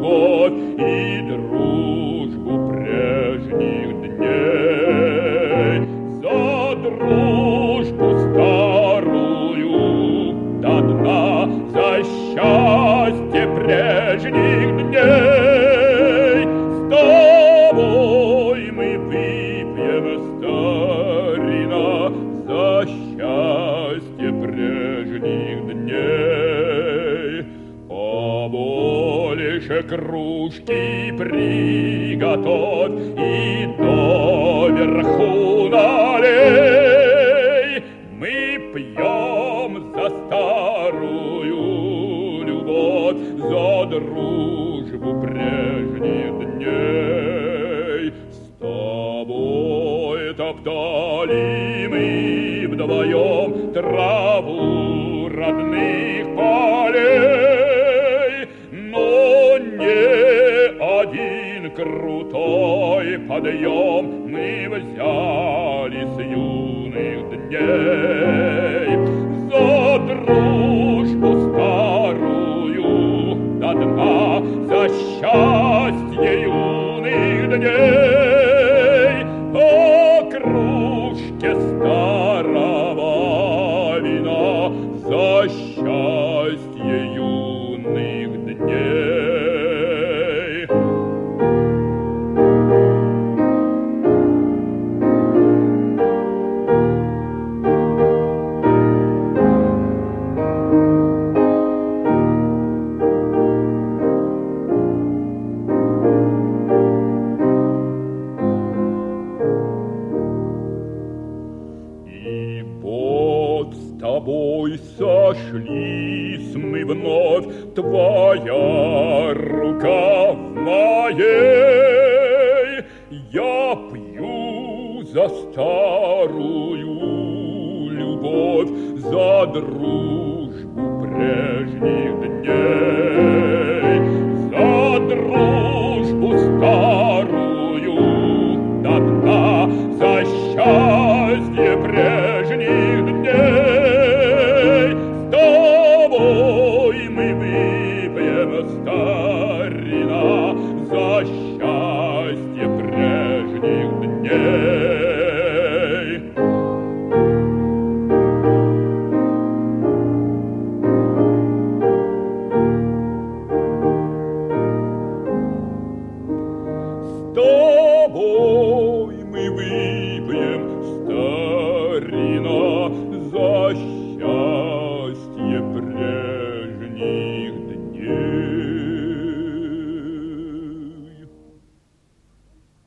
любовь и дружбу прежних дней. За дружбу старую до дна, за счастье прежних дней. С тобой мы выпьем, старина, Побольше кружки приготовь и доверху налей. Мы пьем за старую любовь, за дружбу прежних дней. С тобой топтали мы вдвоем траву родных полей, крутой подъем мы взяли с юных дней. За дружбу старую до дна, за счастье юных дней, по кружке старого вина, за счастье юных тобой сошлись мы вновь, Твоя рука в моей. Я пью за старую любовь, За дружбу